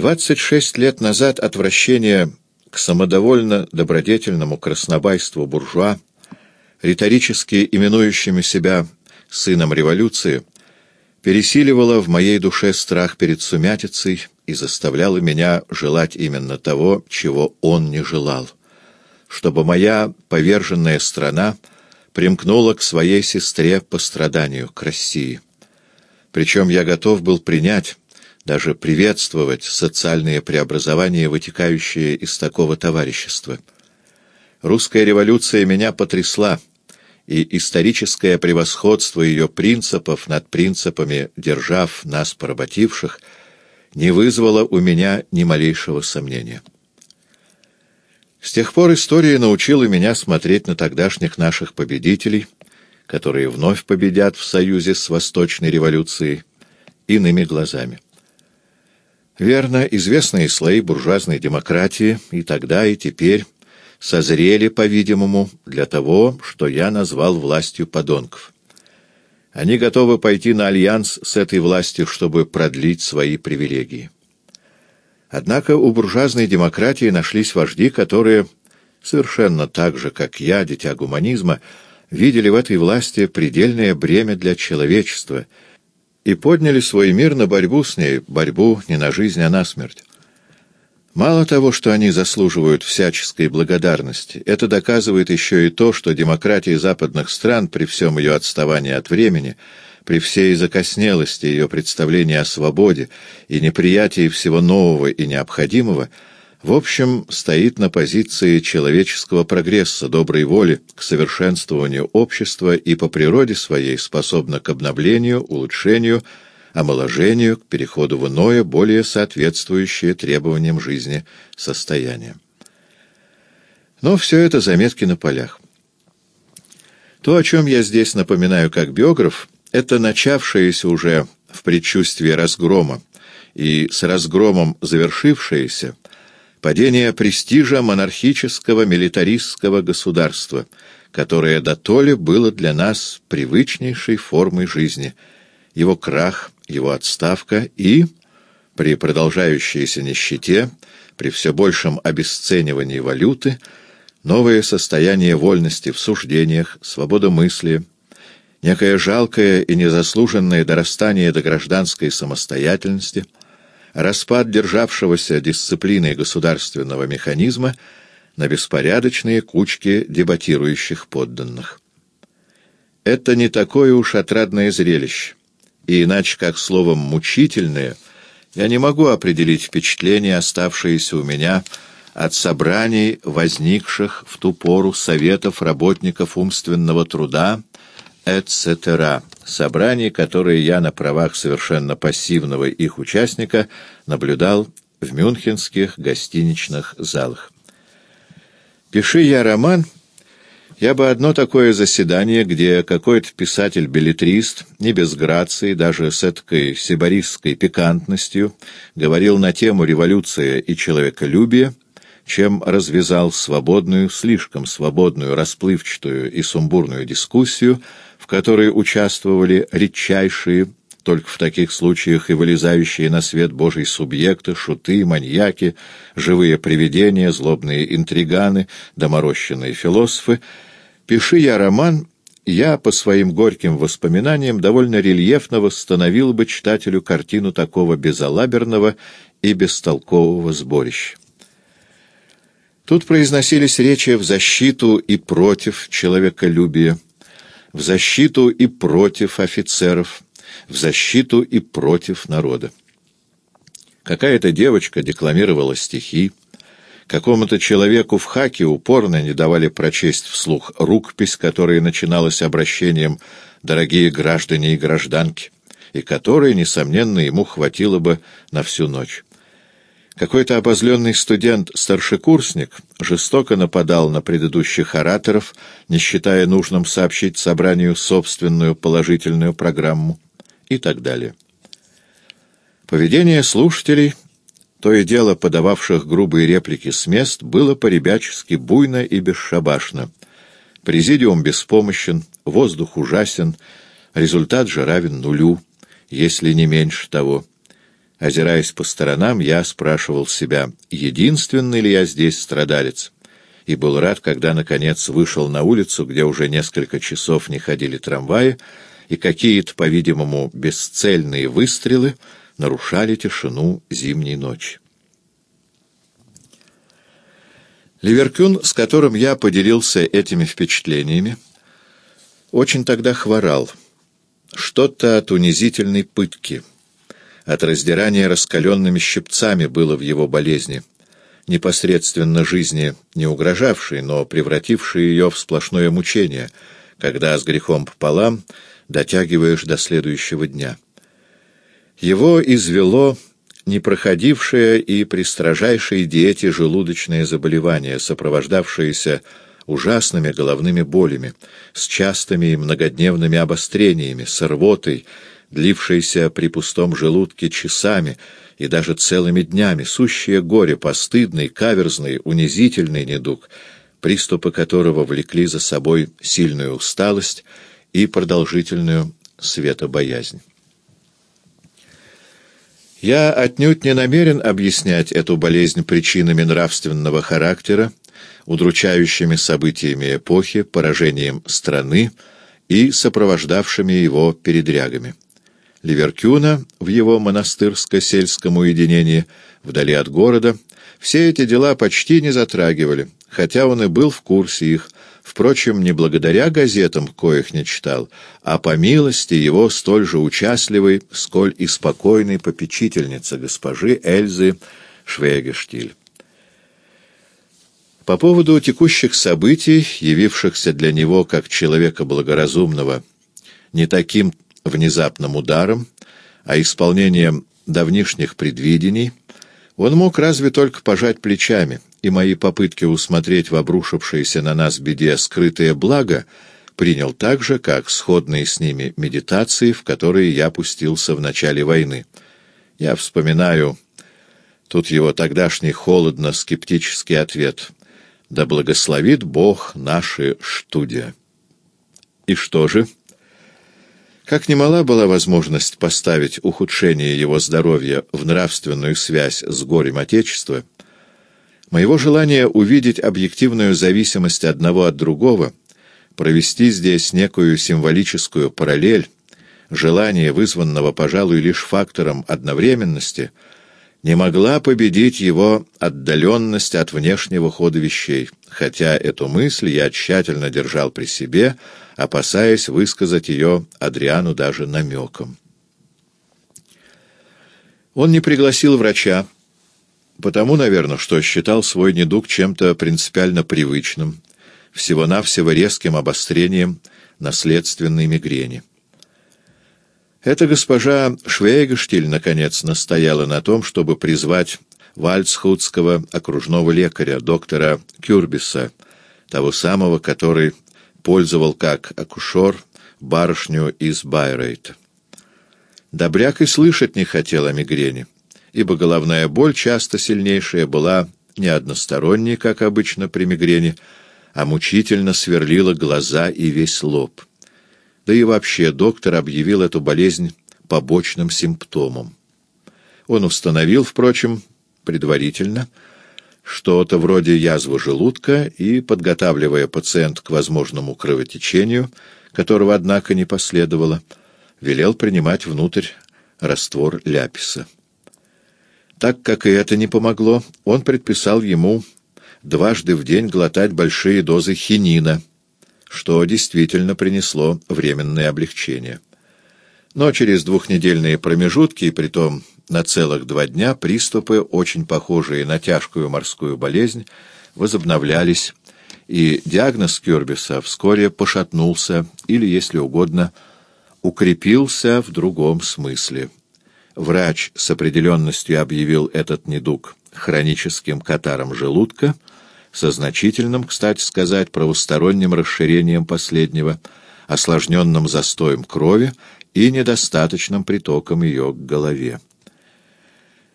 26 лет назад отвращение к самодовольно-добродетельному краснобайству буржуа, риторически именующими себя сыном революции, пересиливало в моей душе страх перед сумятицей и заставляло меня желать именно того, чего он не желал, чтобы моя поверженная страна примкнула к своей сестре по страданию, к России. Причем я готов был принять, даже приветствовать социальные преобразования, вытекающие из такого товарищества. Русская революция меня потрясла, и историческое превосходство ее принципов над принципами держав нас поработивших не вызвало у меня ни малейшего сомнения. С тех пор история научила меня смотреть на тогдашних наших победителей, которые вновь победят в союзе с Восточной революцией, иными глазами. Верно, известные слои буржуазной демократии и тогда, и теперь созрели, по-видимому, для того, что я назвал властью подонков. Они готовы пойти на альянс с этой властью, чтобы продлить свои привилегии. Однако у буржуазной демократии нашлись вожди, которые, совершенно так же, как я, дитя гуманизма, видели в этой власти предельное бремя для человечества и подняли свой мир на борьбу с ней, борьбу не на жизнь, а на смерть. Мало того, что они заслуживают всяческой благодарности, это доказывает еще и то, что демократия западных стран, при всем ее отставании от времени, при всей закоснелости ее представления о свободе и неприятии всего нового и необходимого, в общем, стоит на позиции человеческого прогресса, доброй воли, к совершенствованию общества и по природе своей способна к обновлению, улучшению, омоложению, к переходу в иное, более соответствующее требованиям жизни состояние. Но все это заметки на полях. То, о чем я здесь напоминаю как биограф, это начавшееся уже в предчувствии разгрома и с разгромом завершившееся падение престижа монархического милитаристского государства, которое до толи было для нас привычнейшей формой жизни, его крах, его отставка и, при продолжающейся нищете, при все большем обесценивании валюты, новое состояние вольности в суждениях, свобода мысли, некое жалкое и незаслуженное дорастание до гражданской самостоятельности, распад державшегося дисциплиной государственного механизма на беспорядочные кучки дебатирующих подданных. Это не такое уж отрадное зрелище и иначе как словом «мучительные» я не могу определить впечатления, оставшиеся у меня от собраний, возникших в ту пору советов работников умственного труда, etc. Собраний, которые я на правах совершенно пассивного их участника наблюдал в мюнхенских гостиничных залах. Пиши я роман — я бы одно такое заседание, где какой-то писатель-билетрист, не без грации, даже с этой сибаристской пикантностью, говорил на тему «Революция и человеколюбие», чем развязал свободную, слишком свободную, расплывчатую и сумбурную дискуссию, которой участвовали редчайшие, только в таких случаях и вылезающие на свет Божий субъекты, шуты, маньяки, живые привидения, злобные интриганы, доморощенные философы — Пиши я роман, я по своим горьким воспоминаниям довольно рельефно восстановил бы читателю картину такого безалаберного и бестолкового сборища. Тут произносились речи в защиту и против человеколюбия, в защиту и против офицеров, в защиту и против народа. Какая-то девочка декламировала стихи, Какому-то человеку в хаке упорно не давали прочесть вслух рукопись, которая начиналась обращением «дорогие граждане и гражданки», и которой, несомненно, ему хватило бы на всю ночь. Какой-то обозленный студент-старшекурсник жестоко нападал на предыдущих ораторов, не считая нужным сообщить собранию собственную положительную программу и так далее. Поведение слушателей то и дело подававших грубые реплики с мест было по-ребячески буйно и бесшабашно. Президиум беспомощен, воздух ужасен, результат же равен нулю, если не меньше того. Озираясь по сторонам, я спрашивал себя, единственный ли я здесь страдалец, и был рад, когда, наконец, вышел на улицу, где уже несколько часов не ходили трамваи, и какие-то, по-видимому, бесцельные выстрелы нарушали тишину зимней ночи. Ливеркюн, с которым я поделился этими впечатлениями, очень тогда хворал. Что-то от унизительной пытки, от раздирания раскаленными щипцами было в его болезни, непосредственно жизни не угрожавшей, но превратившей ее в сплошное мучение, когда с грехом пополам дотягиваешь до следующего дня. Его извело непроходившее и при строжайшей диете желудочное заболевание, сопровождавшееся ужасными головными болями, с частыми и многодневными обострениями, с рвотой, длившейся при пустом желудке часами и даже целыми днями, сущее горе, постыдный, каверзный, унизительный недуг, приступы которого влекли за собой сильную усталость и продолжительную светобоязнь. Я отнюдь не намерен объяснять эту болезнь причинами нравственного характера, удручающими событиями эпохи, поражением страны и сопровождавшими его передрягами. Ливеркюна в его монастырско-сельском уединении, вдали от города, все эти дела почти не затрагивали, хотя он и был в курсе их, Впрочем, не благодаря газетам, коих не читал, а по милости его столь же участливой, сколь и спокойной попечительницы госпожи Эльзы Швегештиль. По поводу текущих событий, явившихся для него как человека благоразумного, не таким внезапным ударом, а исполнением давнишних предвидений, он мог разве только пожать плечами — и мои попытки усмотреть в обрушившейся на нас беде скрытое благо принял так же, как сходные с ними медитации, в которые я пустился в начале войны. Я вспоминаю тут его тогдашний холодно-скептический ответ «Да благословит Бог наши штудия». И что же? Как немала была возможность поставить ухудшение его здоровья в нравственную связь с горем Отечества — Моего желания увидеть объективную зависимость одного от другого, провести здесь некую символическую параллель, желание, вызванного, пожалуй, лишь фактором одновременности, не могла победить его отдаленность от внешнего хода вещей, хотя эту мысль я тщательно держал при себе, опасаясь высказать ее Адриану даже намеком. Он не пригласил врача, Потому, наверное, что считал свой недуг чем-то принципиально привычным, всего-навсего резким обострением наследственной мигрени. Эта госпожа Швейгештиль, наконец, настояла на том, чтобы призвать вальцхудского окружного лекаря, доктора Кюрбиса, того самого, который пользовал как акушер барышню из Байрейта. Добряк и слышать не хотел о мигрени ибо головная боль, часто сильнейшая, была не односторонней, как обычно при мигрени, а мучительно сверлила глаза и весь лоб. Да и вообще доктор объявил эту болезнь побочным симптомом. Он установил, впрочем, предварительно, что-то вроде язвы желудка и, подготавливая пациент к возможному кровотечению, которого, однако, не последовало, велел принимать внутрь раствор ляписа. Так как и это не помогло, он предписал ему дважды в день глотать большие дозы хинина, что действительно принесло временное облегчение. Но через двухнедельные промежутки, и притом на целых два дня, приступы, очень похожие на тяжкую морскую болезнь, возобновлялись, и диагноз Кюрбиса вскоре пошатнулся или, если угодно, укрепился в другом смысле. Врач с определенностью объявил этот недуг хроническим катаром желудка, со значительным, кстати сказать, правосторонним расширением последнего, осложненным застоем крови и недостаточным притоком ее к голове.